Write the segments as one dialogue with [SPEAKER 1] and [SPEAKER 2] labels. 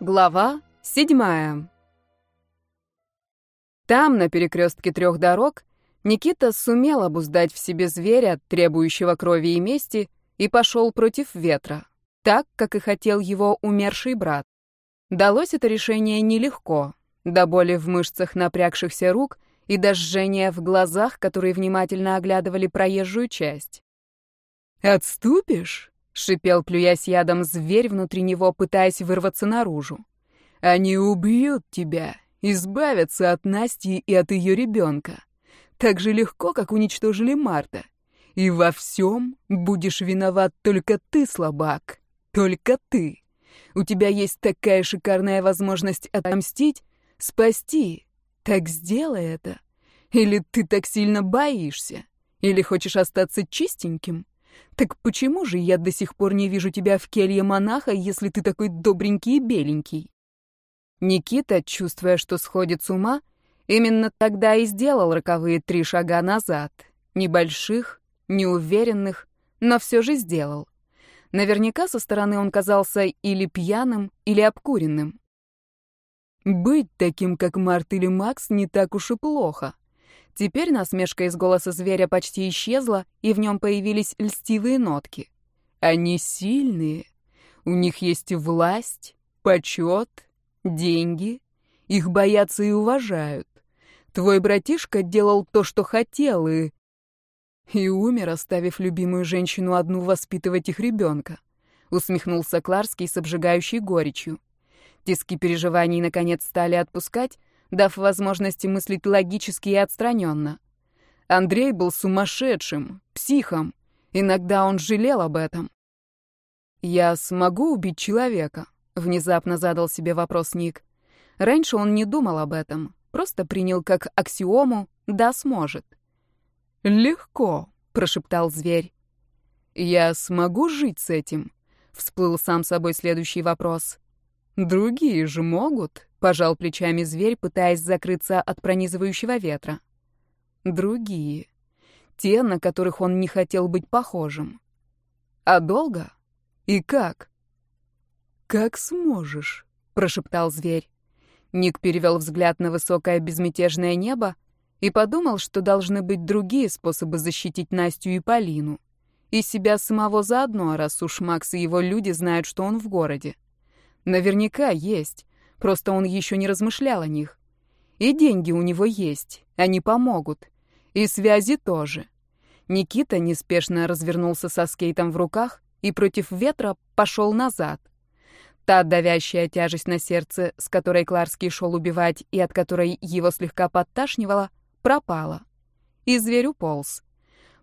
[SPEAKER 1] Глава седьмая. Там, на перекрестке трех дорог, Никита сумел обуздать в себе зверя, требующего крови и мести, и пошел против ветра, так, как и хотел его умерший брат. Далось это решение нелегко, до боли в мышцах напрягшихся рук и до жжения в глазах, которые внимательно оглядывали проезжую часть. «Отступишь?» — шипел, плюясь ядом зверь внутри него, пытаясь вырваться наружу. «Они убьют тебя, избавятся от Насти и от ее ребенка. Так же легко, как уничтожили Марта. И во всем будешь виноват только ты, слабак. Только ты. У тебя есть такая шикарная возможность отомстить, спасти. Так сделай это. Или ты так сильно боишься? Или хочешь остаться чистеньким? Так почему же я до сих пор не вижу тебя в келье монаха, если ты такой добренький и беленький? Никита, чувствуя, что сходит с ума, именно тогда и сделал роковые три шага назад. Небольших, неуверенных, но все же сделал. Наверняка со стороны он казался или пьяным, или обкуренным. Быть таким, как Март или Макс, не так уж и плохо. Теперь насмешка из голоса зверя почти исчезла, и в нем появились льстивые нотки. Они сильные. У них есть власть, почет, деньги. Их боятся и уважают. Твой братишка делал то, что хотел, и... И умер, оставив любимую женщину одну воспитывать их ребенка. Усмехнулся Кларский с обжигающей горечью. Тиски переживаний наконец стали отпускать, дав возможность мыслить логически и отстраненно. Андрей был сумасшедшим, психом. Иногда он жалел об этом. «Я смогу убить человека?» — внезапно задал себе вопрос Ник. Раньше он не думал об этом, просто принял как аксиому «да, сможет». «Легко», — прошептал зверь. «Я смогу жить с этим?» — всплыл сам собой следующий вопрос. «Другие же могут», — пожал плечами зверь, пытаясь закрыться от пронизывающего ветра. «Другие. Те, на которых он не хотел быть похожим. А долго? И как?» «Как сможешь», — прошептал зверь. Ник перевел взгляд на высокое безмятежное небо и подумал, что должны быть другие способы защитить Настю и Полину. И себя самого заодно, раз уж Макс и его люди знают, что он в городе. Наверняка есть, просто он еще не размышлял о них. И деньги у него есть, они помогут. И связи тоже. Никита неспешно развернулся со скейтом в руках и против ветра пошел назад. Та давящая тяжесть на сердце, с которой Кларский шел убивать и от которой его слегка подташнивало, пропала. И зверь уполз.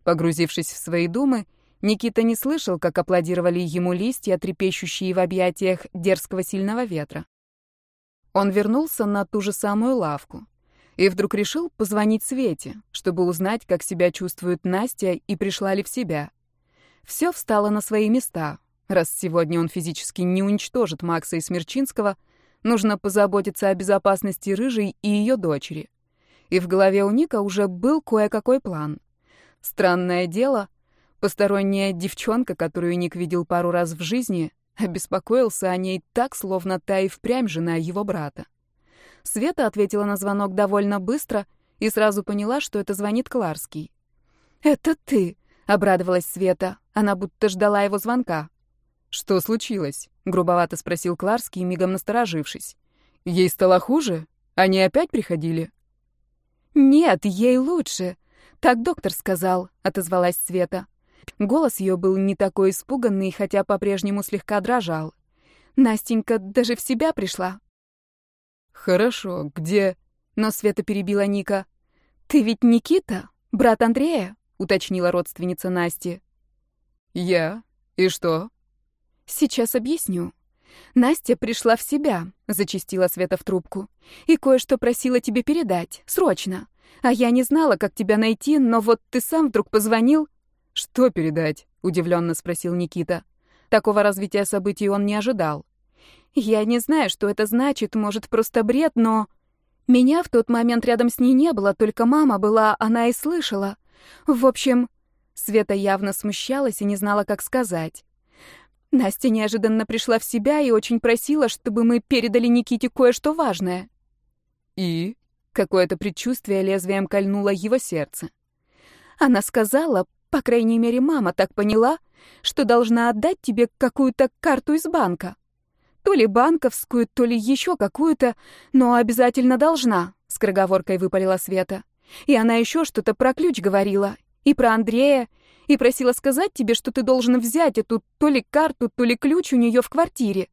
[SPEAKER 1] Погрузившись в свои думы, Никита не слышал, как аплодировали ему листья, трепещущие в объятиях дерзкого сильного ветра. Он вернулся на ту же самую лавку и вдруг решил позвонить Свете, чтобы узнать, как себя чувствует Настя и пришла ли в себя. Все встало на свои места. Раз сегодня он физически не уничтожит Макса и Смерчинского, нужно позаботиться о безопасности Рыжей и ее дочери. И в голове у Ника уже был кое-какой план. Странное дело — Посторонняя девчонка, которую Ник видел пару раз в жизни, обеспокоился о ней так, словно та и впрямь жена его брата. Света ответила на звонок довольно быстро и сразу поняла, что это звонит Кларский. «Это ты!» — обрадовалась Света. Она будто ждала его звонка. «Что случилось?» — грубовато спросил Кларский, мигом насторожившись. «Ей стало хуже? Они опять приходили?» «Нет, ей лучше. Так доктор сказал», — отозвалась Света. Голос ее был не такой испуганный, хотя по-прежнему слегка дрожал. Настенька даже в себя пришла. «Хорошо, где...» Но Света перебила Ника. «Ты ведь Никита, брат Андрея?» — уточнила родственница Насти. «Я? И что?» «Сейчас объясню. Настя пришла в себя», — зачистила Света в трубку. «И кое-что просила тебе передать, срочно. А я не знала, как тебя найти, но вот ты сам вдруг позвонил...» «Что передать?» — удивленно спросил Никита. Такого развития событий он не ожидал. «Я не знаю, что это значит, может, просто бред, но...» Меня в тот момент рядом с ней не было, только мама была, она и слышала. В общем, Света явно смущалась и не знала, как сказать. Настя неожиданно пришла в себя и очень просила, чтобы мы передали Никите кое-что важное.
[SPEAKER 2] И?
[SPEAKER 1] Какое-то предчувствие лезвием кольнуло его сердце. Она сказала, по крайней мере, мама так поняла, что должна отдать тебе какую-то карту из банка. То ли банковскую, то ли еще какую-то, но обязательно должна, — скороговоркой выпалила Света. И она еще что-то про ключ говорила, и про Андрея, и просила сказать тебе, что ты должен взять эту то ли карту, то ли ключ у нее в квартире.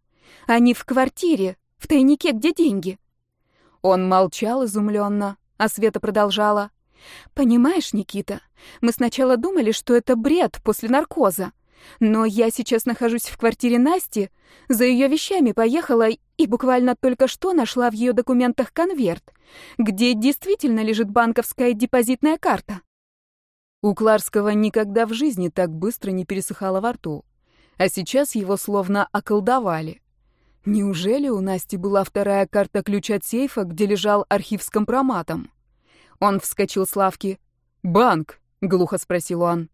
[SPEAKER 1] А не в квартире, в тайнике, где деньги. Он молчал изумленно, а Света продолжала. «Понимаешь, Никита, мы сначала думали, что это бред после наркоза. Но я сейчас нахожусь в квартире Насти, за ее вещами поехала и буквально только что нашла в ее документах конверт, где действительно лежит банковская депозитная карта.
[SPEAKER 2] У Кларского никогда в жизни так быстро не пересыхало во рту, а сейчас его словно околдовали. Неужели у Насти была вторая карта ключ от сейфа, где лежал архив с компроматом? Он вскочил с лавки. «Банк?» — глухо спросил он.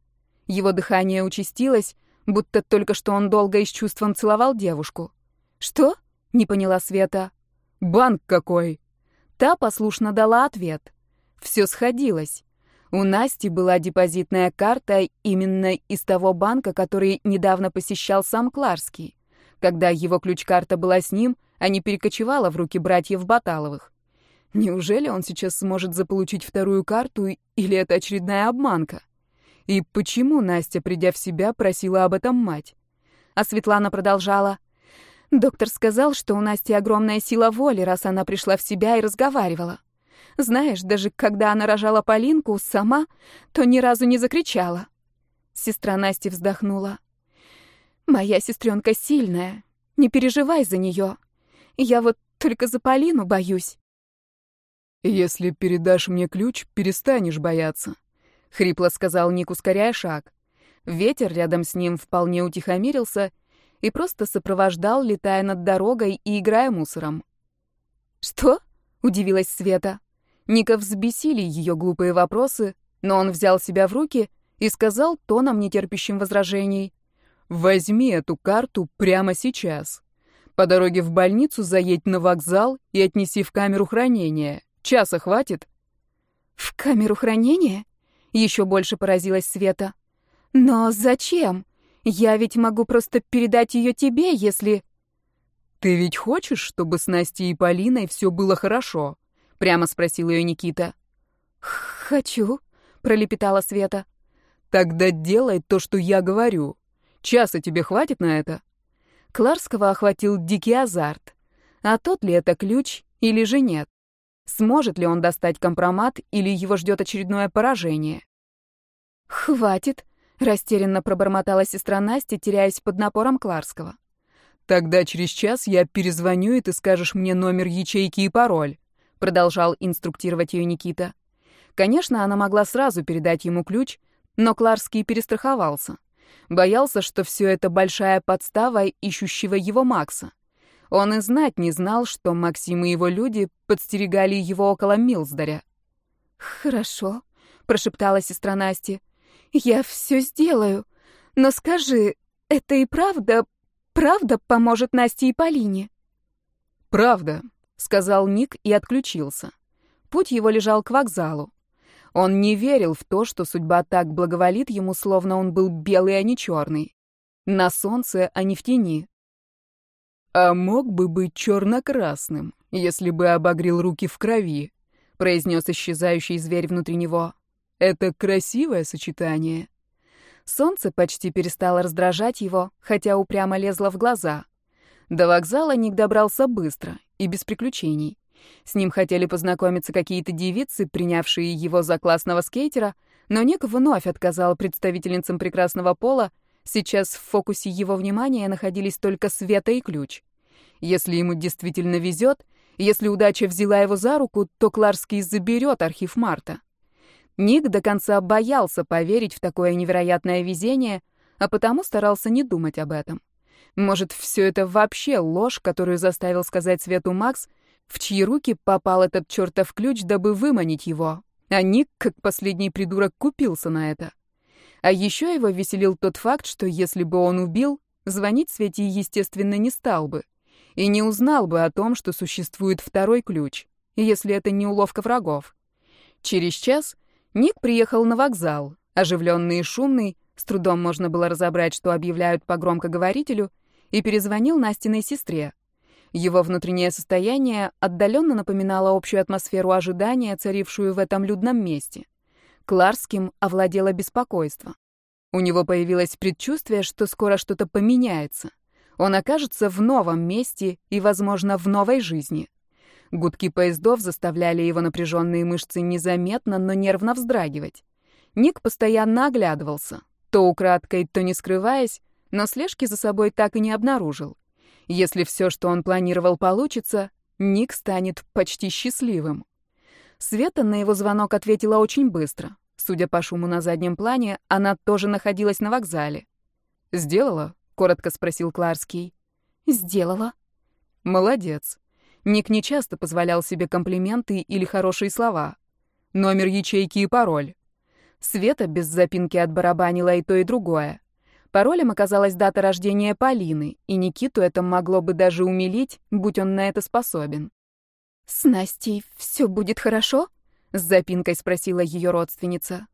[SPEAKER 2] Его дыхание участилось, будто только что он долго и с чувством целовал девушку.
[SPEAKER 1] «Что?» — не поняла Света.
[SPEAKER 2] «Банк какой?»
[SPEAKER 1] Та послушно дала ответ.
[SPEAKER 2] Все сходилось. У Насти была депозитная карта именно из того банка, который недавно посещал сам Кларский. Когда его ключ-карта была с ним, а не перекочевала в руки братьев Баталовых. Неужели он сейчас сможет заполучить вторую карту, или это очередная обманка? И почему Настя, придя в себя, просила об этом мать?
[SPEAKER 1] А Светлана продолжала. Доктор сказал, что у Насти огромная сила воли, раз она пришла в себя и разговаривала. Знаешь, даже когда она рожала Полинку сама, то ни разу не закричала. Сестра Насти вздохнула. Моя сестренка сильная. Не переживай за нее. Я вот только за Полину боюсь.
[SPEAKER 2] Если передашь мне ключ, перестанешь бояться, — хрипло сказал Ник, ускоряя шаг. Ветер рядом с ним вполне утихомирился и просто сопровождал, летая над дорогой и играя мусором.
[SPEAKER 1] «Что?» — удивилась Света.
[SPEAKER 2] Ника взбесили ее глупые вопросы, но он взял себя в руки и сказал тоном, нетерпящим возражений. «Возьми эту карту прямо сейчас. По дороге в больницу заедь на вокзал и отнеси в камеру хранения. Часа хватит?»
[SPEAKER 1] «В камеру хранения?» Еще больше поразилась Света. «Но зачем? Я ведь могу просто передать ее тебе, если...»
[SPEAKER 2] «Ты ведь хочешь, чтобы с Настей и Полиной все было хорошо?» Прямо спросил ее Никита.
[SPEAKER 1] «Хочу», — пролепетала Света.
[SPEAKER 2] «Тогда делай то, что я говорю. Часа тебе хватит на это?»
[SPEAKER 1] Кларского охватил дикий азарт. А тот ли это ключ или же нет? Сможет ли он достать компромат или его ждет очередное поражение? «Хватит», — растерянно пробормотала сестра Настя, теряясь под напором Кларского.
[SPEAKER 2] «Тогда через час я перезвоню, и ты скажешь мне номер ячейки и пароль», — продолжал инструктировать ее Никита. Конечно, она могла сразу передать ему ключ, но Кларский перестраховался. Боялся, что все это большая подстава ищущего его Макса. Он и знать не знал, что Максим и его люди подстерегали его около Милсдаря.
[SPEAKER 1] «Хорошо», — прошептала сестра Насти. «Я все сделаю. Но скажи, это и правда, правда поможет Насте и Полине?»
[SPEAKER 2] «Правда», — сказал Ник и отключился. Путь его лежал к вокзалу. Он не верил в то, что судьба так благоволит ему, словно он был белый, а не черный. На солнце, а не в тени. «А мог бы быть черно-красным, если бы обогрел руки в крови», — произнес исчезающий зверь внутри него. «Это красивое сочетание». Солнце почти перестало раздражать его, хотя упрямо лезло в глаза. До вокзала Ник добрался быстро и без приключений. С ним хотели познакомиться какие-то девицы, принявшие его за классного скейтера, но Ник вновь отказал представительницам прекрасного пола, Сейчас в фокусе его внимания находились только Света и ключ. Если ему действительно везет, если удача взяла его за руку, то Кларский заберет архив Марта. Ник до конца боялся поверить в такое невероятное везение, а потому старался не думать об этом. Может, все это вообще ложь, которую заставил сказать Свету Макс, в чьи руки попал этот чертов ключ, дабы выманить его. А Ник, как последний придурок, купился на это. А еще его веселил тот факт, что если бы он убил, звонить Свете, естественно, не стал бы. И не узнал бы о том, что существует второй ключ, если это не уловка врагов. Через час Ник приехал на вокзал, оживленный и шумный, с трудом можно было разобрать, что объявляют по громкоговорителю, и перезвонил Настиной сестре. Его внутреннее состояние отдаленно напоминало общую атмосферу ожидания, царившую в этом людном месте. Кларским овладело беспокойство. У него появилось предчувствие, что скоро что-то поменяется. Он окажется в новом месте и, возможно, в новой жизни. Гудки поездов заставляли его напряженные мышцы незаметно, но нервно вздрагивать. Ник постоянно оглядывался, то украдкой, то не скрываясь, но слежки за собой так и не обнаружил. Если все, что он планировал, получится, Ник станет почти счастливым. Света на его звонок ответила очень быстро. Судя по шуму на заднем плане, она тоже находилась на вокзале. «Сделала?» — коротко спросил Кларский. «Сделала». «Молодец». Ник не часто позволял себе комплименты или хорошие слова. Номер ячейки и пароль. Света без запинки отбарабанила и то, и другое. Паролем оказалась дата рождения Полины, и Никиту это могло бы даже умилить, будь он на это способен. «С Настей все будет хорошо?» — с запинкой спросила ее родственница.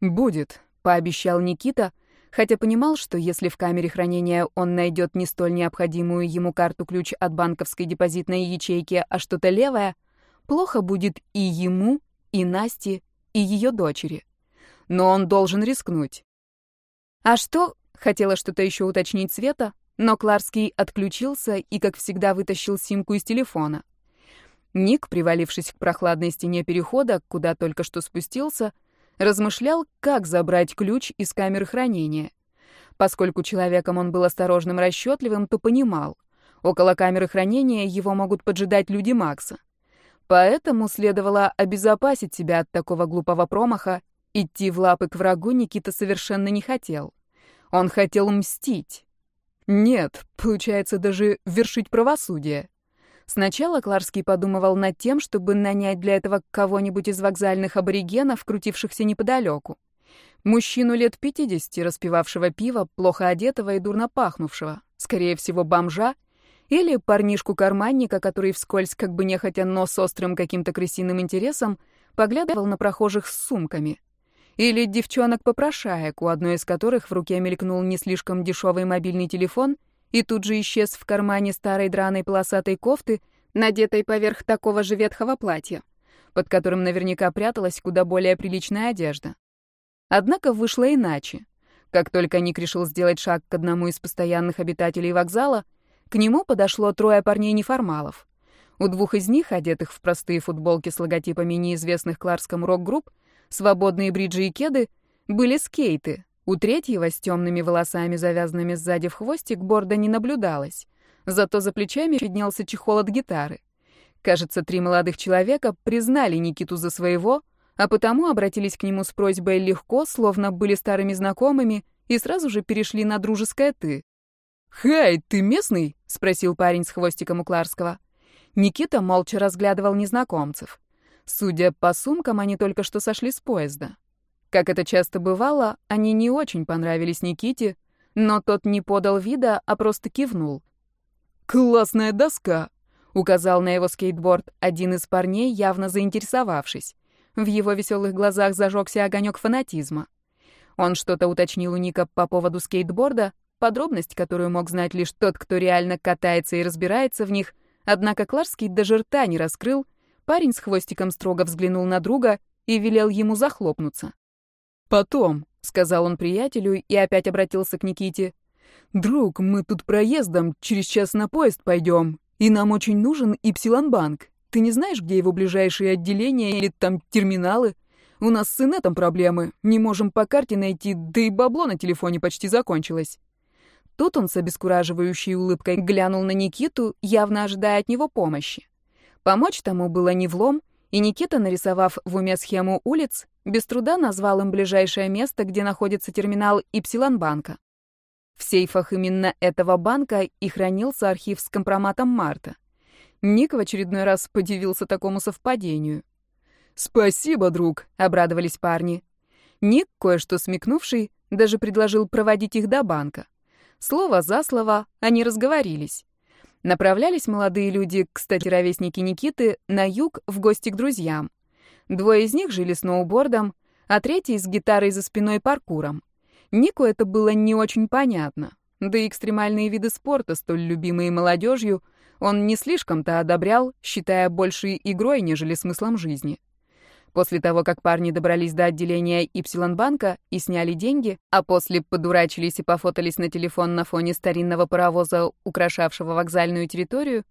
[SPEAKER 2] «Будет», — пообещал Никита, хотя понимал, что если в камере хранения он найдет не столь необходимую ему карту-ключ от банковской депозитной ячейки, а что-то левое, плохо будет и ему, и Насте, и ее дочери. Но он должен рискнуть. «А что, Хотела что-то еще уточнить Света, но Кларский отключился и, как всегда, вытащил симку из телефона. Ник, привалившись к прохладной стене перехода, куда только что спустился, размышлял, как забрать ключ из камеры хранения. Поскольку человеком он был осторожным, расчетливым, то понимал, около камеры хранения его могут поджидать люди Макса. Поэтому следовало обезопасить себя от такого глупого промаха, идти в лапы к врагу Никита совершенно не хотел. Он хотел мстить. Нет, получается, даже вершить правосудие. Сначала Кларский подумывал над тем, чтобы нанять для этого кого-нибудь из вокзальных аборигенов, крутившихся неподалеку. Мужчину лет 50, распивавшего пиво, плохо одетого и дурно пахнувшего, скорее всего, бомжа, или парнишку-карманника, который вскользь, как бы нехотя, но с острым каким-то крысиным интересом, поглядывал на прохожих с сумками. Или девчонок-попрошаек, у одной из которых в руке мелькнул не слишком дешевый мобильный телефон и тут же исчез в кармане старой драной полосатой кофты, надетой поверх такого же ветхого платья, под которым наверняка пряталась куда более приличная одежда. Однако вышло иначе. Как только Ник решил сделать шаг к одному из постоянных обитателей вокзала, к нему подошло трое парней-неформалов. У двух из них, одетых в простые футболки с логотипами неизвестных Кларском рок-групп, свободные бриджи и кеды, были скейты. У третьего с темными волосами, завязанными сзади в хвостик, борда не наблюдалось. Зато за плечами виднелся чехол от гитары. Кажется, три молодых человека признали Никиту за своего, а потому обратились к нему с просьбой легко, словно были старыми знакомыми, и сразу же перешли на дружеское «ты». «Хай, ты местный?» — спросил парень с хвостиком у Кларского. Никита молча разглядывал незнакомцев. Судя по сумкам, они только что сошли с поезда. Как это часто бывало, они не очень понравились Никите, но тот не подал вида, а просто кивнул. «Классная доска!» — указал на его скейтборд один из парней, явно заинтересовавшись. В его веселых глазах зажегся огонек фанатизма. Он что-то уточнил у Ника по поводу скейтборда, подробность, которую мог знать лишь тот, кто реально катается и разбирается в них, однако Кларский даже рта не раскрыл — Парень с хвостиком строго взглянул на друга и велел ему захлопнуться. «Потом», — сказал он приятелю и опять обратился к Никите. «Друг, мы тут проездом, через час на поезд пойдем, и нам очень нужен Ипсилон-банк. Ты не знаешь, где его ближайшие отделения или там терминалы? У нас с инетом проблемы, не можем по карте найти, да и бабло на телефоне почти закончилось». Тут он с обескураживающей улыбкой глянул на Никиту, явно ожидая от него помощи. Помочь тому было не влом, и Никита, нарисовав в уме схему улиц, без труда назвал им ближайшее место, где находится терминал Ипсилон-банка. В сейфах именно этого банка и хранился архив с компроматом Марта. Ник в очередной раз подивился такому совпадению. «Спасибо, друг», — обрадовались парни. Ник, кое-что смекнувший, даже предложил проводить их до банка. Слово за слово они разговорились. Направлялись молодые люди, кстати, ровесники Никиты, на юг в гости к друзьям. Двое из них жили сноубордом, а третий с гитарой за спиной паркуром. Нику это было не очень понятно. Да и экстремальные виды спорта, столь любимые молодежью, он не слишком-то одобрял, считая больше игрой, нежели смыслом жизни. После того, как парни добрались до отделения Ипсилон-банка и сняли деньги, а после подурачились и пофотались на телефон на фоне старинного паровоза, украшавшего вокзальную территорию,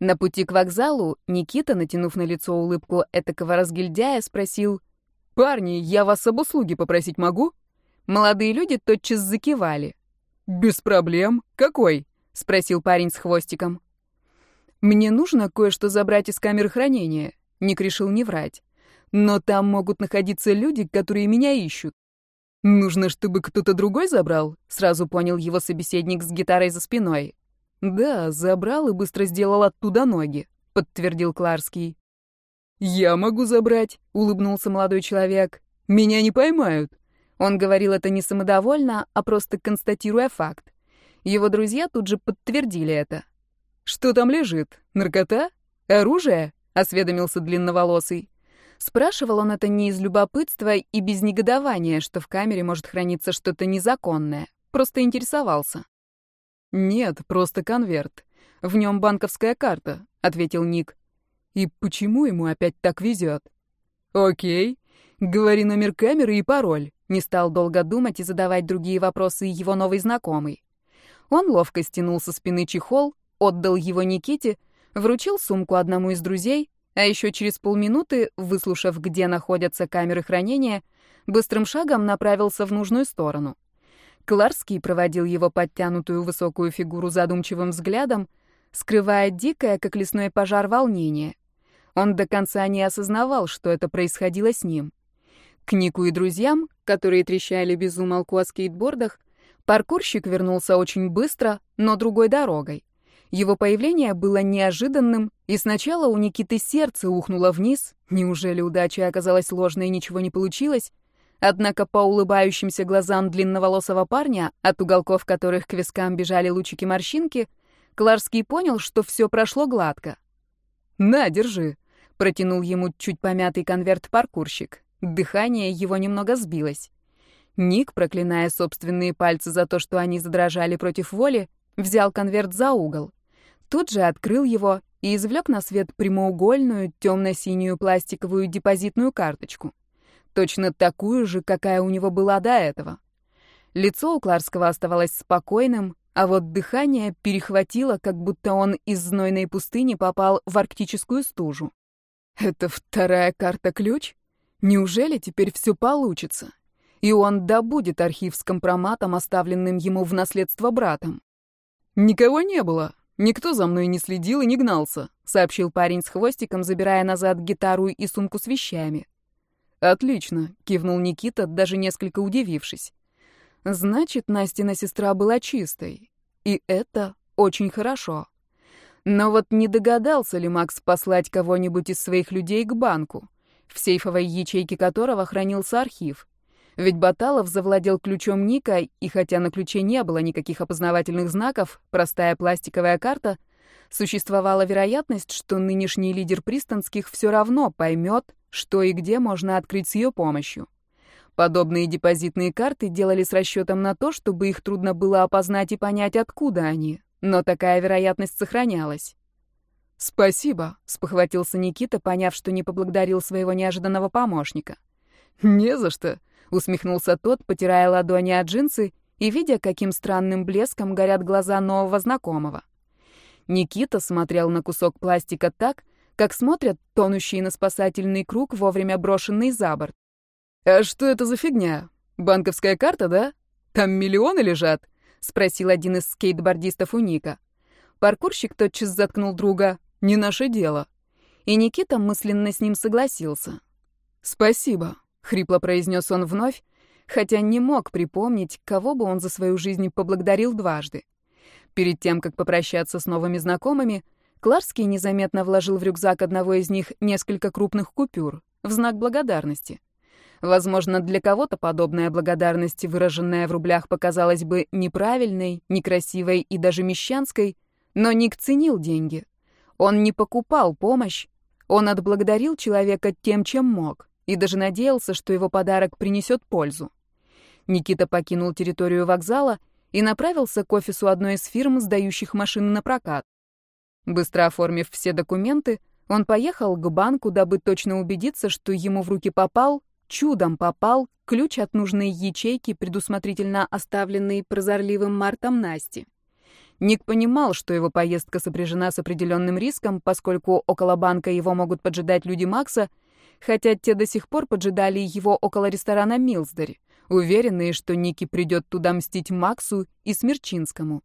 [SPEAKER 2] на пути к вокзалу Никита, натянув на лицо улыбку этакого разгильдяя, спросил «Парни, я вас об услуге попросить могу?» Молодые люди тотчас закивали. «Без проблем. Какой?» — спросил парень с хвостиком. «Мне нужно кое-что забрать из камеры хранения», — Ник решил не врать. Но там могут находиться люди, которые меня ищут. Нужно, чтобы кто-то другой забрал, сразу понял его собеседник с гитарой за спиной. Да, забрал и быстро сделал оттуда ноги, подтвердил Кларский. Я могу забрать, улыбнулся молодой человек. Меня не поймают. Он говорил это не самодовольно, а просто констатируя факт. Его друзья тут же подтвердили это. Что там лежит? Наркота? Оружие? осведомился длинноволосый. Спрашивал он это не из любопытства и без негодования, что в камере может храниться что-то незаконное. Просто интересовался. «Нет, просто конверт. В нем банковская карта», — ответил Ник. «И почему ему опять так везет?» «Окей. Говори номер камеры и пароль». Не стал долго думать и задавать другие вопросы его новый знакомый. Он ловко стянул со спины чехол, отдал его Никите, вручил сумку одному из друзей, а еще через полминуты, выслушав, где находятся камеры хранения, быстрым шагом направился в нужную сторону. Кларский проводил его подтянутую высокую фигуру задумчивым взглядом, скрывая дикое, как лесной пожар, волнение. Он до конца не осознавал, что это происходило с ним. К Нику и друзьям, которые трещали без умолку о скейтбордах, паркурщик вернулся очень быстро, но другой дорогой. Его появление было неожиданным, и сначала у Никиты сердце ухнуло вниз. Неужели удача оказалась ложной и ничего не получилось? Однако по улыбающимся глазам длинноволосого парня, от уголков которых к вискам бежали лучики морщинки, Кларский понял, что все прошло гладко. «На, держи», — протянул ему чуть помятый конверт паркурщик. Дыхание его немного сбилось. Ник, проклиная собственные пальцы за то, что они задрожали против воли, взял конверт за угол. Тут же открыл его и извлек на свет прямоугольную темно-синюю пластиковую депозитную карточку. Точно такую же, какая у него была до этого. Лицо у Кларского оставалось спокойным, а вот дыхание перехватило, как будто он из знойной пустыни попал в арктическую стужу. Это вторая карта-ключ? Неужели теперь все получится? И он добудет архив с компроматом, оставленным ему в наследство братом. Никого не было, «Никто за мной не следил и не гнался», — сообщил парень с хвостиком, забирая назад гитару и сумку с вещами. «Отлично», — кивнул Никита, даже несколько удивившись. «Значит, Настина сестра была чистой. И это очень хорошо. Но вот не догадался ли Макс послать кого-нибудь из своих людей к банку, в сейфовой ячейке которого хранился архив? Ведь Баталов завладел ключом Ника, и хотя на ключе не было никаких опознавательных знаков, простая пластиковая карта, существовала вероятность, что нынешний лидер пристанских все равно поймет, что и где можно открыть с ее помощью. Подобные депозитные карты делали с расчетом на то, чтобы их трудно было опознать и понять, откуда они, но такая вероятность сохранялась. «Спасибо», — спохватился Никита, поняв, что не поблагодарил своего неожиданного помощника. «Не за что», усмехнулся тот, потирая ладони от джинсы и видя, каким странным блеском горят глаза нового знакомого. Никита смотрел на кусок пластика так, как смотрят тонущие на спасательный круг, вовремя брошенный за борт. «А что это за фигня? Банковская карта, да? Там миллионы лежат?» — спросил один из скейтбордистов у Ника. Паркурщик тотчас заткнул друга. «Не наше дело». И Никита мысленно с ним согласился. «Спасибо», — хрипло произнес он вновь, хотя не мог припомнить, кого бы он за свою жизнь поблагодарил дважды. Перед тем, как попрощаться с новыми знакомыми, Кларский незаметно вложил в рюкзак одного из них несколько крупных купюр в знак благодарности. Возможно, для кого-то подобная благодарность, выраженная в рублях, показалась бы неправильной, некрасивой и даже мещанской, но Ник ценил деньги. Он не покупал помощь, он отблагодарил человека тем, чем мог, и даже надеялся, что его подарок принесет пользу. Никита покинул территорию вокзала и направился к офису одной из фирм, сдающих машины на прокат. Быстро оформив все документы, он поехал к банку, дабы точно убедиться, что ему в руки попал, чудом попал, ключ от нужной ячейки, предусмотрительно оставленный прозорливым Мартом Насти. Ник понимал, что его поездка сопряжена с определенным риском, поскольку около банка его могут поджидать люди Макса, хотя те до сих пор поджидали его около ресторана Милсдери, уверенные, что Ники придет туда мстить Максу и Смерчинскому.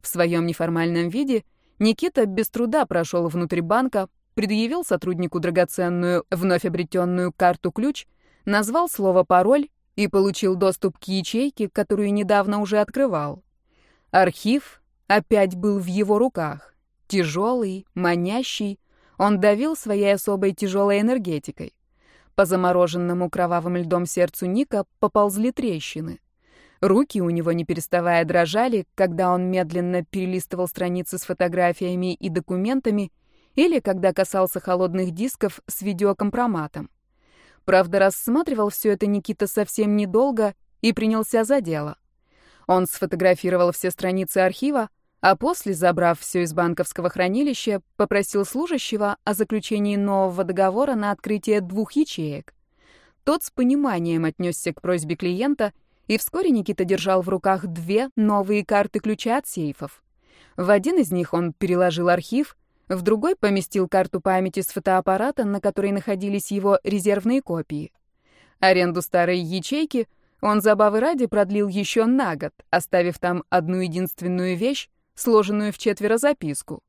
[SPEAKER 2] В своем неформальном виде Никита без труда прошел внутрь банка, предъявил сотруднику драгоценную, вновь обретенную карту-ключ, назвал слово «пароль» и получил доступ к ячейке, которую недавно уже открывал. Архив опять был в его руках. Тяжелый, манящий, он давил своей особой тяжелой энергетикой. По замороженному кровавым льдом сердцу Ника поползли трещины. Руки у него не переставая дрожали, когда он медленно перелистывал страницы с фотографиями и документами или когда касался холодных дисков с видеокомпроматом. Правда, рассматривал все это Никита совсем недолго и принялся за дело. Он сфотографировал все страницы архива, а после, забрав все из банковского хранилища, попросил служащего о заключении нового договора на открытие двух ячеек. Тот с пониманием отнесся к просьбе клиента, и вскоре Никита держал в руках две новые карты ключа от сейфов. В один из них он переложил архив, в другой поместил карту памяти с фотоаппарата, на которой находились его резервные копии. Аренду старой ячейки он забавы ради продлил еще на год, оставив там одну единственную вещь, сложенную в четверо записку.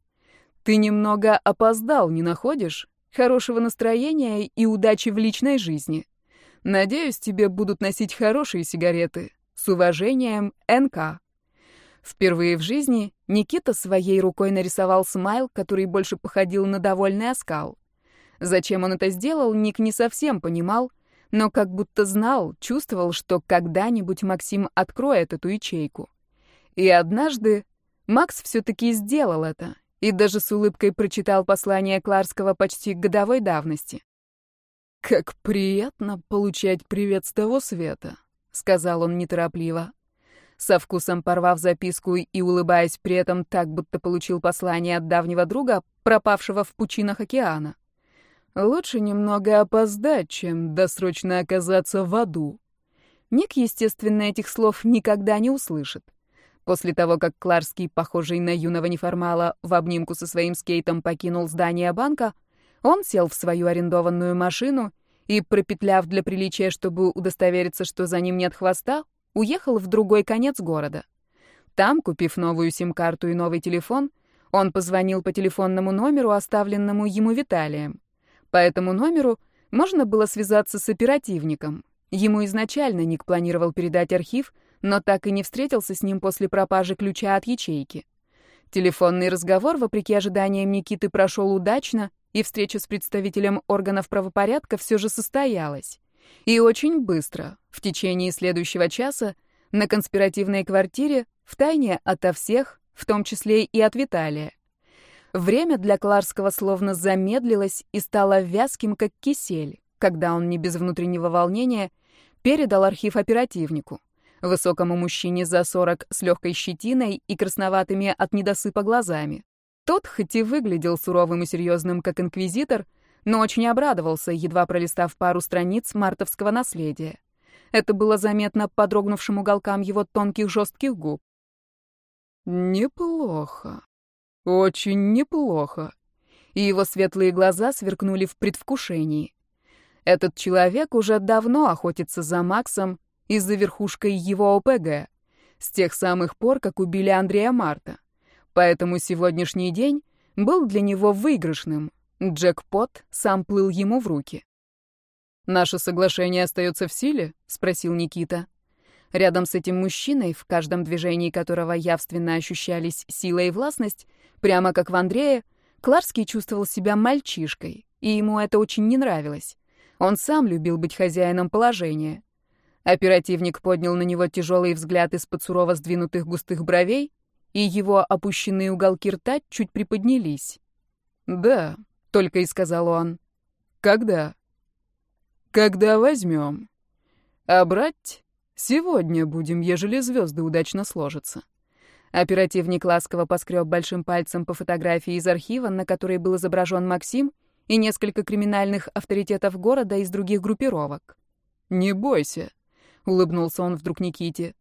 [SPEAKER 2] «Ты немного опоздал, не находишь? Хорошего настроения и удачи в личной жизни. Надеюсь, тебе будут носить хорошие сигареты. С уважением, НК». Впервые в жизни Никита своей рукой нарисовал смайл, который больше походил на довольный оскал. Зачем он это сделал, Ник не совсем понимал, но как будто знал, чувствовал, что когда-нибудь Максим откроет эту ячейку. И однажды Макс все-таки сделал это и даже с улыбкой прочитал послание Кларского почти годовой давности. «Как приятно получать привет с того света», — сказал он неторопливо. Со вкусом порвав записку и улыбаясь при этом так, будто получил послание от давнего друга, пропавшего в пучинах океана. «Лучше немного опоздать, чем досрочно оказаться в аду». Ник, естественно, этих слов никогда не услышит. После того, как Кларский, похожий на юного неформала, в обнимку со своим скейтом покинул здание банка, он сел в свою арендованную машину и, пропетляв для приличия, чтобы удостовериться, что за ним нет хвоста, уехал в другой конец города. Там, купив новую сим-карту и новый телефон, он позвонил по телефонному номеру, оставленному ему Виталием. По этому номеру можно было связаться с оперативником. Ему изначально Ник планировал передать архив — но так и не встретился с ним после пропажи ключа от ячейки. Телефонный разговор, вопреки ожиданиям Никиты, прошел удачно, и встреча с представителем органов правопорядка все же состоялась. И очень быстро, в течение следующего часа, на конспиративной квартире, втайне ото всех, в том числе и от Виталия. Время для Кларского словно замедлилось и стало вязким, как кисель, когда он не без внутреннего волнения передал архив оперативнику. Высокому мужчине за сорок с легкой щетиной и красноватыми от недосыпа глазами. Тот, хоть и выглядел суровым и серьезным, как инквизитор, но очень обрадовался, едва пролистав пару страниц мартовского наследия. Это было заметно по дрогнувшим уголкам его тонких жестких губ. «Неплохо. Очень неплохо». И его светлые глаза сверкнули в предвкушении. Этот человек уже давно охотится за Максом и за верхушкой его ОПГ, с тех самых пор, как убили Андрея Марта. Поэтому сегодняшний день был для него выигрышным. Джекпот сам плыл ему в руки. «Наше соглашение остается в силе?» — спросил Никита. Рядом с этим мужчиной, в каждом движении которого явственно ощущались сила и властность, прямо как в Андрее, Кларский чувствовал себя мальчишкой, и ему это очень не нравилось. Он сам любил быть хозяином положения. Оперативник поднял на него тяжелый взгляд из-под сурово сдвинутых густых бровей, и его опущенные уголки рта чуть приподнялись. «Да», — только и сказал он. «Когда?» «Когда возьмем?» «А брать сегодня будем, ежели звезды удачно сложатся». Оперативник ласково поскреб большим пальцем по фотографии из архива, на которой был изображен Максим и несколько криминальных авторитетов города из других группировок. «Не бойся», — улыбнулся он вдруг Никите.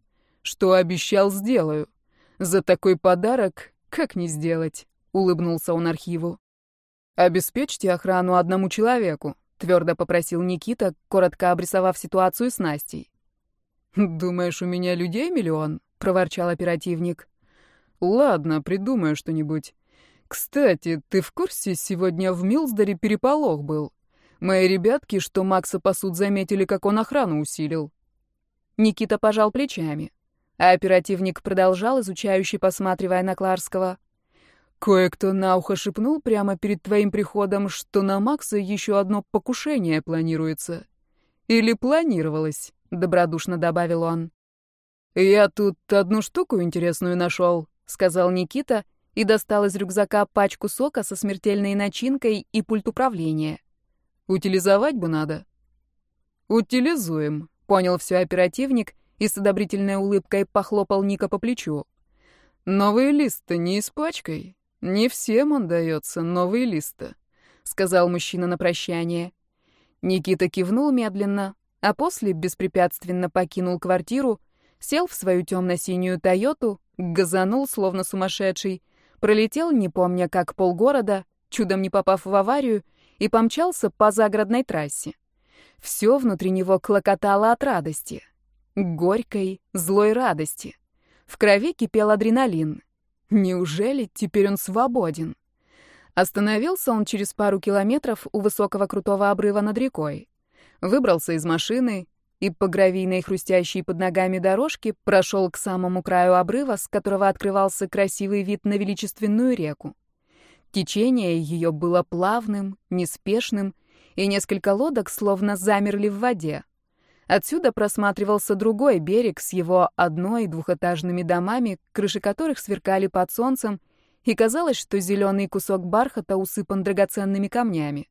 [SPEAKER 2] «Что обещал, сделаю. За такой подарок как не сделать?» — улыбнулся он архиву. «Обеспечьте охрану одному человеку», — твердо попросил Никита, коротко обрисовав ситуацию с Настей. «Думаешь, у меня людей миллион?» — проворчал оперативник. «Ладно, придумаю что-нибудь. Кстати, ты в курсе, сегодня в Милсдоре переполох был? Мои ребятки, что Макса пасут, заметили, как он охрану усилил».
[SPEAKER 1] Никита пожал плечами, а оперативник продолжал, изучающий, посматривая на Кларского.
[SPEAKER 2] «Кое-кто на ухо шепнул прямо перед твоим приходом, что на Макса еще одно покушение планируется. Или планировалось», — добродушно добавил он. «Я тут одну штуку интересную нашел», — сказал Никита и достал из рюкзака пачку сока со смертельной начинкой и пульт управления. «Утилизовать бы надо». «Утилизуем», — понял все оперативник и с одобрительной улыбкой похлопал Ника по плечу. «Новые листы не испачкай. Не всем он дается, новые листы», — сказал мужчина на прощание. Никита кивнул медленно, а после беспрепятственно покинул квартиру, сел в свою темно-синюю «Тойоту», газанул, словно сумасшедший, пролетел, не помня как полгорода, чудом не попав в аварию, и помчался по загородной трассе. Все внутри него клокотало от радости. Горькой, злой радости. В крови кипел адреналин. Неужели теперь он свободен? Остановился он через пару километров у высокого крутого обрыва над рекой. Выбрался из машины, и по гравийной хрустящей под ногами дорожке прошел к самому краю обрыва, с которого открывался красивый вид на величественную реку. Течение ее было плавным, неспешным, и несколько лодок словно замерли в воде. Отсюда просматривался другой берег с его одной- и двухэтажными домами, крыши которых сверкали под солнцем, и казалось, что зеленый кусок бархата усыпан драгоценными камнями.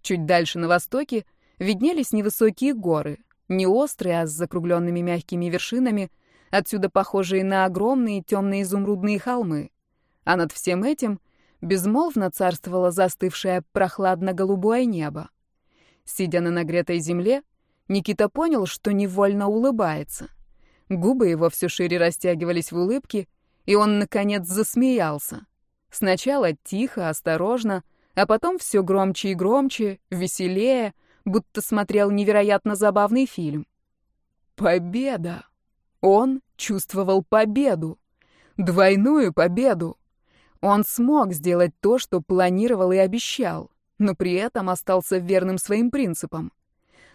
[SPEAKER 2] Чуть дальше на востоке виднелись невысокие горы, не острые, а с закругленными мягкими вершинами, отсюда похожие на огромные темные изумрудные холмы. А над всем этим безмолвно царствовало застывшее прохладно-голубое небо. Сидя на нагретой земле, Никита понял, что невольно улыбается. Губы его все шире растягивались в улыбке, и он, наконец, засмеялся. Сначала тихо, осторожно, а потом все громче и громче, веселее, будто смотрел невероятно забавный фильм. Победа! Он чувствовал победу. Двойную победу. Он смог сделать то, что планировал и обещал, но при этом остался верным своим принципам.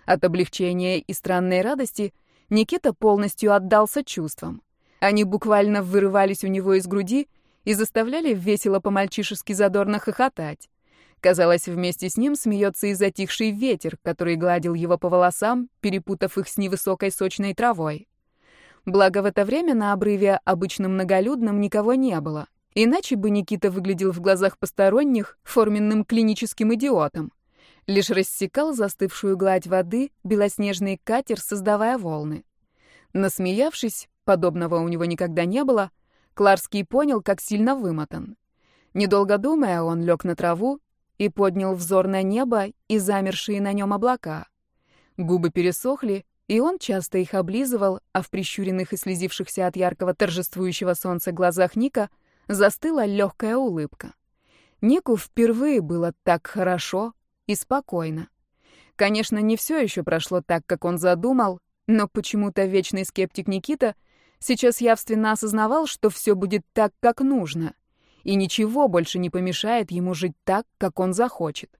[SPEAKER 2] От облегчения и странной радости Никита полностью отдался чувствам. Они буквально вырывались у него из груди и заставляли весело по-мальчишески задорно хохотать. Казалось, вместе с ним смеется и затихший ветер, который гладил его по волосам, перепутав их с невысокой сочной травой. Благо в это время на обрыве обычно многолюдном никого не было. Иначе бы Никита выглядел в глазах посторонних форменным клиническим идиотом. Лишь рассекал застывшую гладь воды белоснежный катер, создавая волны. Насмеявшись, подобного у него никогда не было, Кларский понял, как сильно вымотан. Недолго думая, он лег на траву и поднял взор на небо и замершие на нем облака. Губы пересохли, и он часто их облизывал, а в прищуренных и слезившихся от яркого торжествующего солнца глазах Ника застыла легкая улыбка. Нику впервые было так хорошо и спокойно. Конечно, не все еще прошло так, как он задумал, но почему-то вечный скептик Никита сейчас явственно осознавал, что все будет так, как нужно — и ничего больше не помешает ему жить так, как он захочет.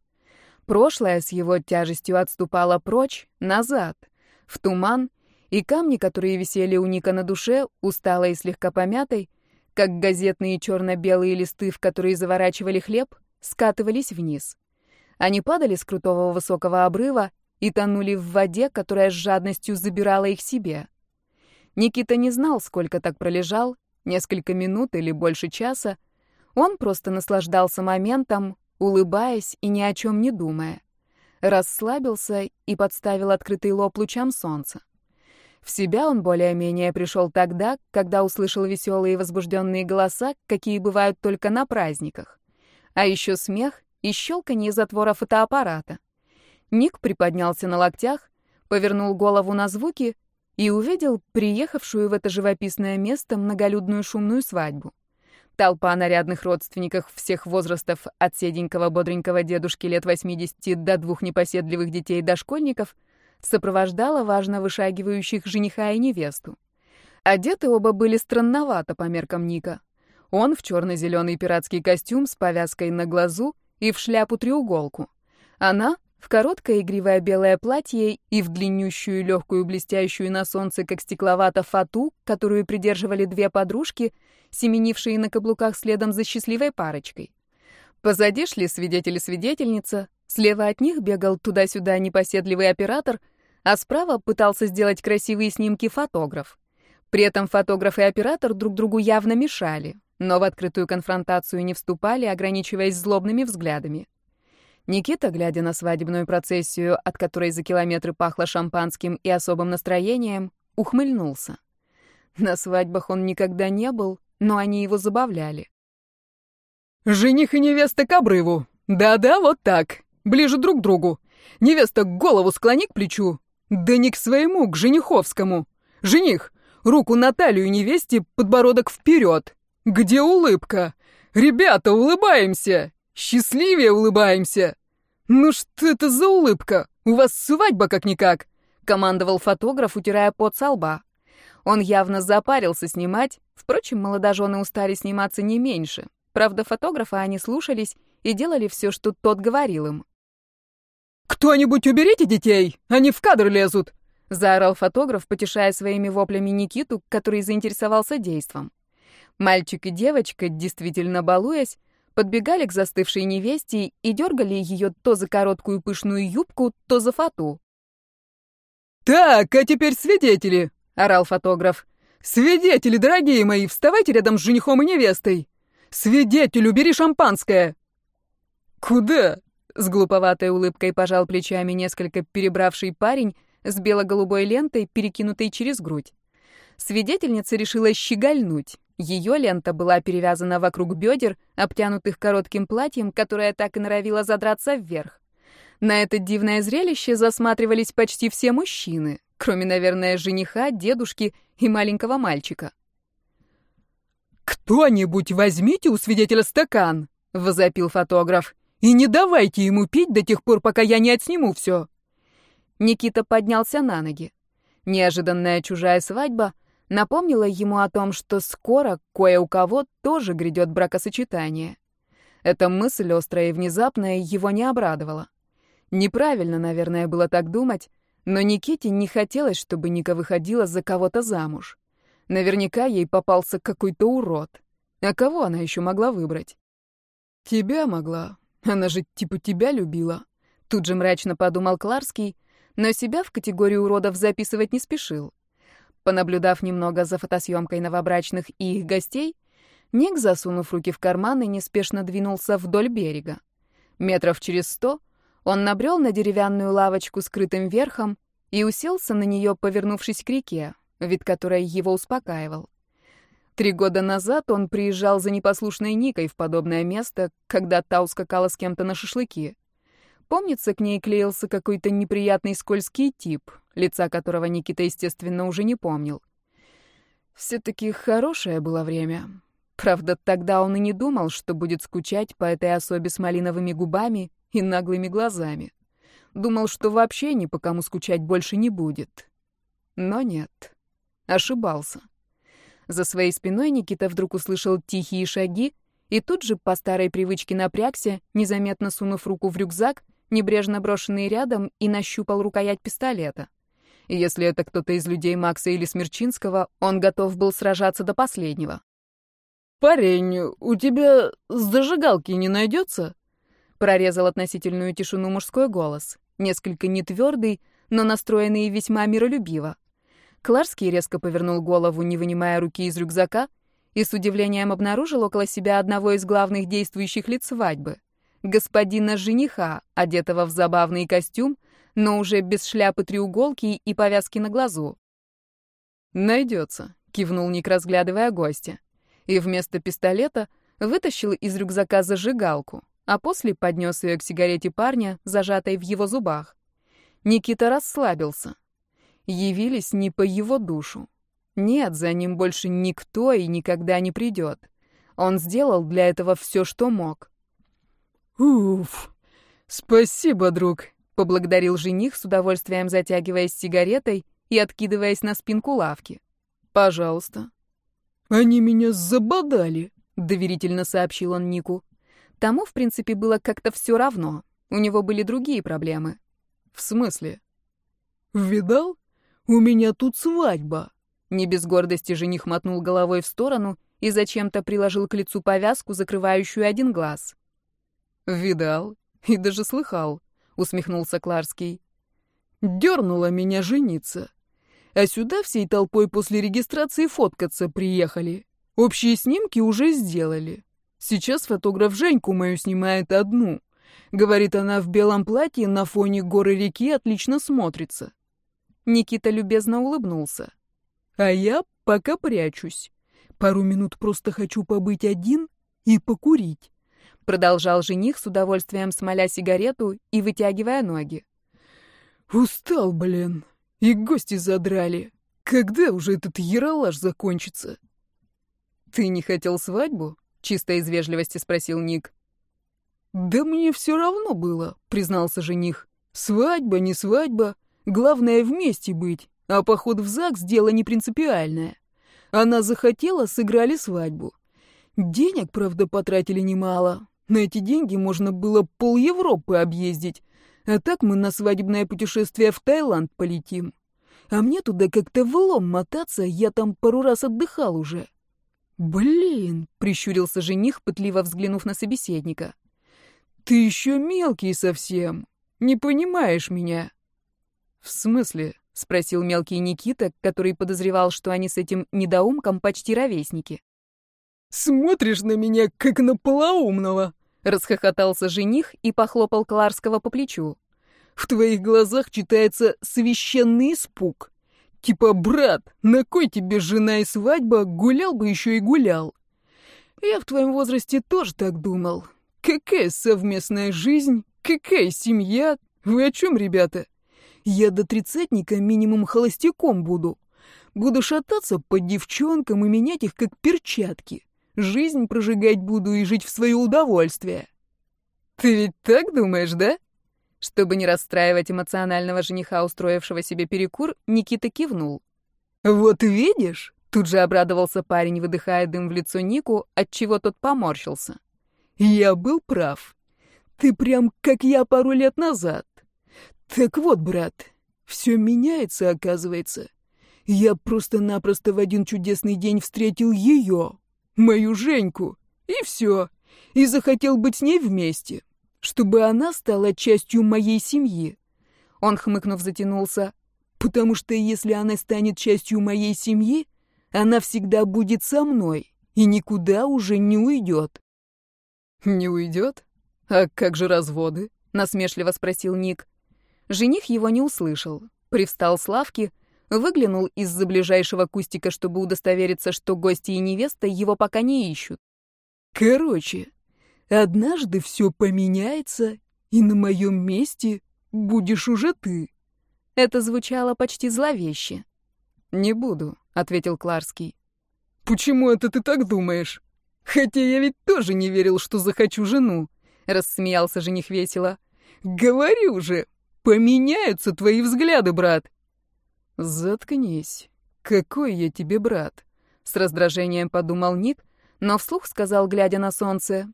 [SPEAKER 2] Прошлое с его тяжестью отступало прочь, назад, в туман, и камни, которые висели у Ника на душе, усталой и слегка помятой, как газетные черно-белые листы, в которые заворачивали хлеб, скатывались вниз. Они падали с крутого высокого обрыва и тонули в воде, которая с жадностью забирала их себе. Никита не знал, сколько так пролежал, несколько минут или больше часа. Он просто наслаждался моментом, улыбаясь и ни о чем не думая. Расслабился и подставил открытый лоб лучам солнца. В себя он более-менее пришел тогда, когда услышал веселые и возбужденные голоса, какие бывают только на праздниках. А еще смех и щелканье затвора фотоаппарата. Ник приподнялся на локтях, повернул голову на звуки и увидел приехавшую в это живописное место многолюдную шумную свадьбу. Толпа нарядных родственников всех возрастов от седенького бодренького дедушки лет 80 до двух непоседливых детей-дошкольников сопровождала важно вышагивающих жениха и невесту. Одеты оба были странновато по меркам Ника. Он в черно-зеленый пиратский костюм с повязкой на глазу и в шляпу-треуголку. Она в короткое игривое белое платье и в длиннющую легкую блестящую на солнце, как стекловато, фату, которую придерживали две подружки, семенившие на каблуках следом за счастливой парочкой. Позади шли свидетели-свидетельница, слева от них бегал туда-сюда непоседливый оператор, а справа пытался сделать красивые снимки фотограф. При этом фотограф и оператор друг другу явно мешали, но в открытую конфронтацию не вступали, ограничиваясь злобными взглядами. Никита, глядя на свадебную процессию, от которой за километры пахло шампанским и особым настроением, ухмыльнулся. На свадьбах он никогда не был, но они его забавляли.
[SPEAKER 3] «Жених и невеста к обрыву! Да-да, вот так! Ближе друг к другу! Невеста голову склони к плечу! Да не к своему, к жениховскому! Жених, руку на талию невесте, подбородок вперед! Где улыбка? Ребята, улыбаемся! Счастливее улыбаемся!» «Ну что это за улыбка? У вас свадьба как-никак!» — командовал фотограф, утирая пот со лба. Он явно запарился снимать, впрочем, молодожены устали сниматься не меньше. Правда, фотографа они слушались и делали все, что тот говорил им. «Кто-нибудь уберите детей! Они в кадр лезут!» — заорал фотограф, потешая своими воплями Никиту, который заинтересовался действом. Мальчик и девочка, действительно балуясь, подбегали к застывшей невесте и дергали ее то за короткую пышную юбку, то за фату. «Так, а теперь свидетели!» — орал фотограф. «Свидетели, дорогие мои, вставайте рядом с женихом и невестой! Свидетелю, бери шампанское!» «Куда?» — с глуповатой улыбкой пожал плечами несколько перебравший парень с бело-голубой лентой, перекинутой через грудь. Свидетельница решила щегольнуть. Ее лента была перевязана вокруг бедер, обтянутых коротким платьем, которое так и норовило задраться вверх. На это дивное зрелище засматривались почти все мужчины, кроме, наверное, жениха, дедушки и маленького мальчика. «Кто-нибудь возьмите у свидетеля стакан!» — возопил фотограф. «И не давайте ему пить до тех пор, пока я не отсниму все!» Никита поднялся на ноги. Неожиданная чужая свадьба — напомнила ему о том, что скоро кое у кого тоже грядет бракосочетание. Эта мысль, острая и внезапная, его не обрадовала. Неправильно, наверное, было так думать, но Никите не хотелось, чтобы Ника выходила за кого-то замуж. Наверняка ей попался какой-то урод. А кого она еще могла выбрать? «Тебя могла. Она же типа тебя любила», — тут же мрачно подумал Кларский, но себя в категорию уродов записывать не спешил. Понаблюдав немного за фотосъемкой новобрачных и их гостей, Ник, засунув руки в карманы, неспешно двинулся вдоль берега. Метров через сто он набрел на деревянную лавочку с крытым верхом и уселся на нее, повернувшись к реке, вид которой его успокаивал. Три года назад он приезжал за непослушной Никой в подобное место, когда та ускакала с кем-то на шашлыки. Помнится, к ней клеился какой-то неприятный скользкий тип, лица которого Никита, естественно, уже не помнил. Все-таки хорошее было время. Правда, тогда он и не думал, что будет скучать по этой особе с малиновыми губами и наглыми глазами. Думал, что вообще ни по кому скучать больше не будет. Но нет. Ошибался. За своей спиной Никита вдруг услышал тихие шаги и тут же по старой привычке напрягся, незаметно сунув руку в рюкзак, небрежно брошенный рядом, и нащупал рукоять пистолета. И если это кто-то из людей Макса или Смерчинского, он готов был сражаться до последнего. «Парень, у тебя с зажигалки не найдется?» Прорезал относительную тишину мужской голос.
[SPEAKER 2] несколько нетвердый, но настроенный весьма миролюбиво. Кларский резко повернул голову, не вынимая руки из рюкзака, и с удивлением обнаружил около себя одного из главных действующих лиц свадьбы — господина-жениха, одетого в забавный костюм, но уже без шляпы треуголки и повязки на глазу.
[SPEAKER 3] «Найдется», — кивнул Ник, разглядывая гостя. И вместо пистолета вытащил из рюкзака зажигалку, а после поднес ее к сигарете парня, зажатой в его зубах. Никита расслабился. Явились не по его душу. Нет, за ним больше никто и никогда не придет. Он сделал для этого все, что мог.
[SPEAKER 1] «Уф, спасибо, друг», —
[SPEAKER 2] поблагодарил жених, с удовольствием затягиваясь сигаретой и откидываясь на спинку лавки.
[SPEAKER 3] «Пожалуйста».
[SPEAKER 1] «Они меня забодали», —
[SPEAKER 2] доверительно сообщил он Нику. Тому, в принципе, было как-то все равно. У него были другие проблемы.
[SPEAKER 3] «В смысле?»
[SPEAKER 1] «Видал? У меня тут свадьба».
[SPEAKER 2] Не без гордости жених мотнул головой в сторону и зачем-то приложил к лицу повязку, закрывающую один глаз.
[SPEAKER 3] «Видал и даже слыхал», — усмехнулся Кларский.
[SPEAKER 1] «Дернула меня жениться. А сюда всей толпой после регистрации фоткаться приехали. Общие снимки уже сделали. Сейчас фотограф Женьку мою снимает одну. Говорит, она в белом платье на фоне горы реки отлично смотрится».
[SPEAKER 2] Никита любезно улыбнулся.
[SPEAKER 1] А я пока прячусь. Пару минут просто хочу побыть один и покурить.
[SPEAKER 2] Продолжал жених с удовольствием смоля сигарету и вытягивая ноги.
[SPEAKER 1] Устал, блин. И гости задрали. Когда уже этот яролаж закончится?
[SPEAKER 3] Ты не хотел свадьбу? Чисто из вежливости спросил Ник.
[SPEAKER 1] Да мне все равно было, признался жених. Свадьба, не свадьба. Главное вместе быть. А поход в ЗАГС — дело не принципиальное. Она захотела, сыграли свадьбу. Денег, правда, потратили немало. На эти деньги можно было пол Европы объездить. А так мы на свадебное путешествие в Таиланд полетим. А мне туда как-то влом мотаться, я там пару раз отдыхал уже. «Блин!» — прищурился жених, пытливо взглянув на собеседника. «Ты еще мелкий совсем. Не понимаешь меня».
[SPEAKER 3] «В смысле?»
[SPEAKER 2] — спросил мелкий Никита, который подозревал, что они с этим недоумком почти ровесники.
[SPEAKER 1] «Смотришь на меня, как на полоумного!»
[SPEAKER 2] — расхохотался жених и похлопал Кларского по плечу.
[SPEAKER 1] «В твоих глазах читается священный испуг. Типа, брат, на кой тебе жена и свадьба, гулял бы еще и гулял. Я в твоем возрасте тоже так думал. Какая совместная жизнь, какая семья? Вы о чем, ребята?» Я до тридцатника минимум холостяком буду. Буду шататься по девчонкам и менять их как перчатки. Жизнь прожигать буду и жить в свое удовольствие.
[SPEAKER 2] Ты ведь так думаешь, да? Чтобы не расстраивать эмоционального жениха, устроившего себе перекур, Никита кивнул.
[SPEAKER 1] Вот видишь?
[SPEAKER 2] Тут же обрадовался парень, выдыхая дым в лицо Нику, отчего тот поморщился.
[SPEAKER 1] Я был прав. Ты прям как я пару лет назад. Так вот, брат, все меняется, оказывается. Я просто-напросто в один чудесный день встретил ее, мою Женьку, и все. И захотел быть с ней вместе, чтобы она стала частью моей семьи.
[SPEAKER 2] Он, хмыкнув, затянулся.
[SPEAKER 1] Потому что если она станет частью моей семьи, она всегда будет со мной и никуда уже не уйдет.
[SPEAKER 3] «Не уйдет? А как же разводы?» — насмешливо спросил Ник.
[SPEAKER 2] Жених его не услышал. Привстал с лавки, выглянул из-за ближайшего кустика, чтобы удостовериться, что гости и невеста его пока не ищут.
[SPEAKER 1] «Короче, однажды все поменяется, и на моем месте будешь уже ты».
[SPEAKER 2] Это звучало почти зловеще.
[SPEAKER 3] «Не буду», — ответил Кларский.
[SPEAKER 1] «Почему это ты так думаешь? Хотя я ведь тоже не верил, что захочу жену», — рассмеялся жених весело. «Говорю же, Поменяются твои взгляды, брат.
[SPEAKER 3] Заткнись. Какой я тебе брат?
[SPEAKER 2] С раздражением подумал Ник, но вслух сказал, глядя на солнце.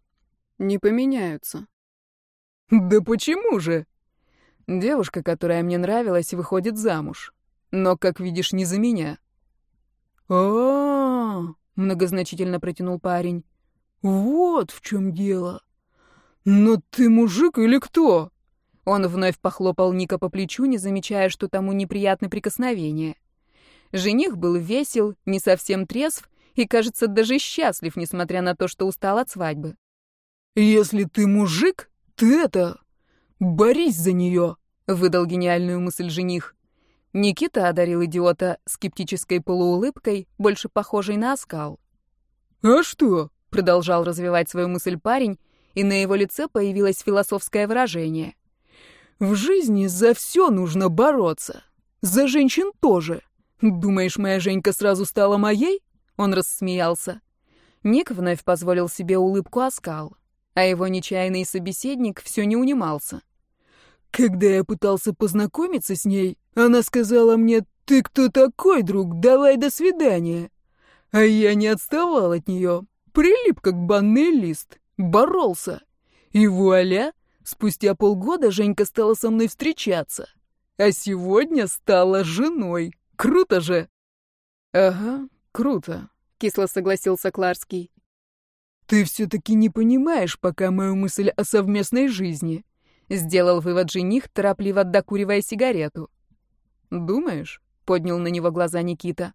[SPEAKER 3] Не поменяются.
[SPEAKER 1] Да почему же?
[SPEAKER 3] Девушка, которая мне нравилась, выходит замуж. Но, как видишь, не за меня.
[SPEAKER 1] А, -а, -а многозначительно протянул парень. Вот в чем дело. Но ты мужик или кто?
[SPEAKER 2] Он вновь похлопал Ника по плечу, не замечая, что тому неприятны прикосновения. Жених был весел, не совсем трезв и, кажется, даже счастлив, несмотря на то, что устал от свадьбы.
[SPEAKER 3] «Если ты мужик, ты это... борись за нее», — выдал гениальную мысль жених.
[SPEAKER 2] Никита одарил идиота скептической полуулыбкой, больше похожей на оскал.
[SPEAKER 3] «А что?»
[SPEAKER 2] — продолжал развивать свою мысль парень, и на его лице появилось философское выражение.
[SPEAKER 3] «В жизни за все нужно бороться. За женщин тоже. Думаешь, моя Женька сразу стала моей?»
[SPEAKER 2] Он рассмеялся. Ник вновь позволил себе улыбку оскал, а его нечаянный собеседник все не унимался.
[SPEAKER 3] Когда я пытался познакомиться с ней, она сказала мне, «Ты кто такой, друг? Давай до свидания». А я не отставал от нее, прилип как банный лист, боролся. И вуаля, спустя полгода Женька стала со мной встречаться. А сегодня стала женой. Круто же!
[SPEAKER 2] Ага, круто, кисло согласился Кларский.
[SPEAKER 3] Ты все-таки не понимаешь пока мою мысль о совместной жизни.
[SPEAKER 2] Сделал вывод жених, торопливо докуривая сигарету.
[SPEAKER 3] «Думаешь?»
[SPEAKER 2] — поднял на него глаза Никита.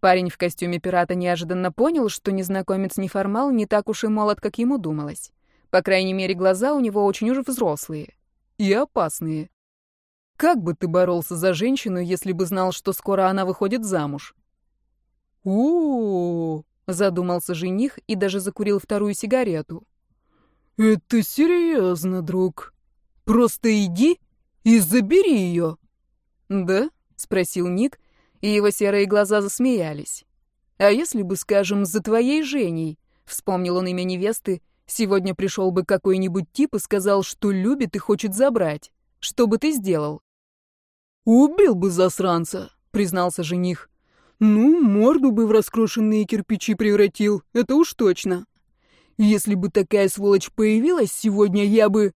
[SPEAKER 2] Парень в костюме пирата неожиданно понял, что незнакомец-неформал не так уж и молод, как ему думалось. По крайней мере, глаза у него очень уж взрослые. И опасные. Как бы ты боролся за женщину, если бы знал, что скоро она выходит замуж?
[SPEAKER 3] -у, -у
[SPEAKER 2] задумался жених и даже закурил вторую сигарету.
[SPEAKER 3] «Это серьезно, друг. Просто иди и забери ее».
[SPEAKER 2] «Да?» — спросил Ник, и его серые глаза засмеялись. «А если бы, скажем, за твоей Женей?» — вспомнил он имя невесты. «Сегодня пришел бы какой-нибудь тип и сказал, что любит и хочет забрать. Что бы ты сделал?»
[SPEAKER 3] «Убил бы засранца», — признался жених. «Ну, морду бы в раскрошенные кирпичи превратил, это уж точно. Если бы такая сволочь появилась сегодня, я бы...»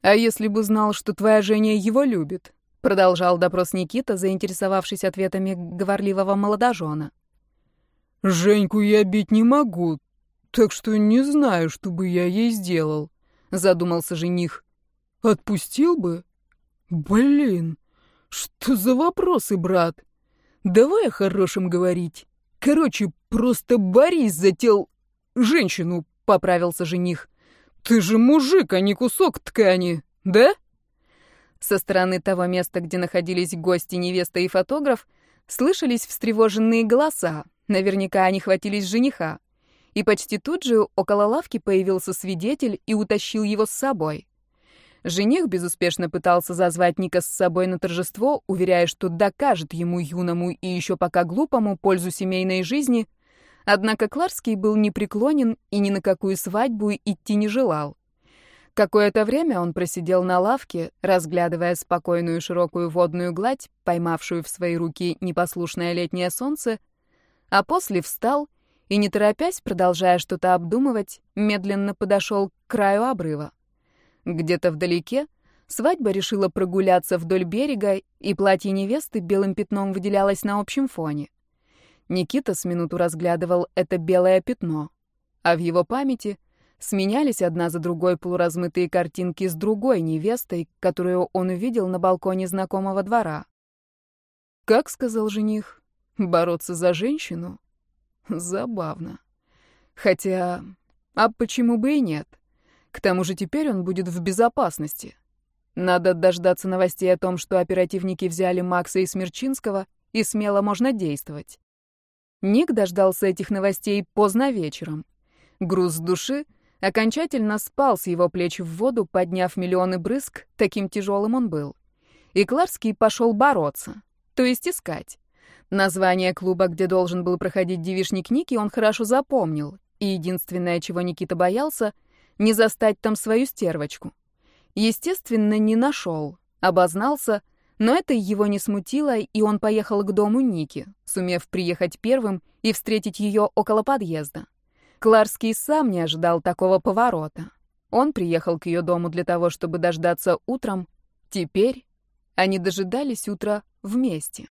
[SPEAKER 2] «А если бы знал, что твоя Женя его любит?» Продолжал допрос Никита, заинтересовавшись ответами говорливого молодожена.
[SPEAKER 3] «Женьку я бить не могу, так что не знаю, что бы я ей сделал», — задумался жених. «Отпустил бы? Блин, что за вопросы, брат? Давай о хорошем говорить. Короче, просто борись за тел... женщину», — поправился жених. «Ты же мужик, а не кусок ткани, да?»
[SPEAKER 2] Со стороны того места, где находились гости, невеста и фотограф, слышались встревоженные голоса. Наверняка они хватились жениха. И почти тут же около лавки появился свидетель и утащил его с собой. Жених безуспешно пытался зазвать Ника с собой на торжество, уверяя, что докажет ему юному и еще пока глупому пользу семейной жизни, однако Кларский был непреклонен и ни на какую свадьбу идти не желал. Какое-то время он просидел на лавке, разглядывая спокойную широкую водную гладь, поймавшую в свои руки непослушное летнее солнце, а после встал и, не торопясь, продолжая что-то обдумывать, медленно подошел к краю обрыва. Где-то вдалеке свадьба решила прогуляться вдоль берега, и платье невесты белым пятном выделялось на общем фоне. Никита с минуту разглядывал это белое пятно, а в его памяти — Сменялись одна за другой полуразмытые картинки с другой невестой, которую он увидел на балконе знакомого двора. Как сказал жених, бороться за женщину? Забавно. Хотя, а почему бы и нет? К тому же теперь он будет в безопасности. Надо дождаться новостей о том, что оперативники взяли Макса и Смерчинского, и смело можно действовать. Ник дождался этих новостей поздно вечером. Груз души — окончательно спал с его плеч в воду, подняв миллионы брызг, таким тяжелым он был. И Кларский пошел бороться, то есть искать. Название клуба, где должен был проходить девишник Ники, он хорошо запомнил, и единственное, чего Никита боялся, не застать там свою стервочку. Естественно, не нашел, обознался, но это его не смутило, и он поехал к дому Ники, сумев приехать первым и встретить ее около подъезда. Кларский сам не ожидал такого поворота. Он приехал к ее дому для того, чтобы дождаться утром. Теперь они дожидались утра вместе.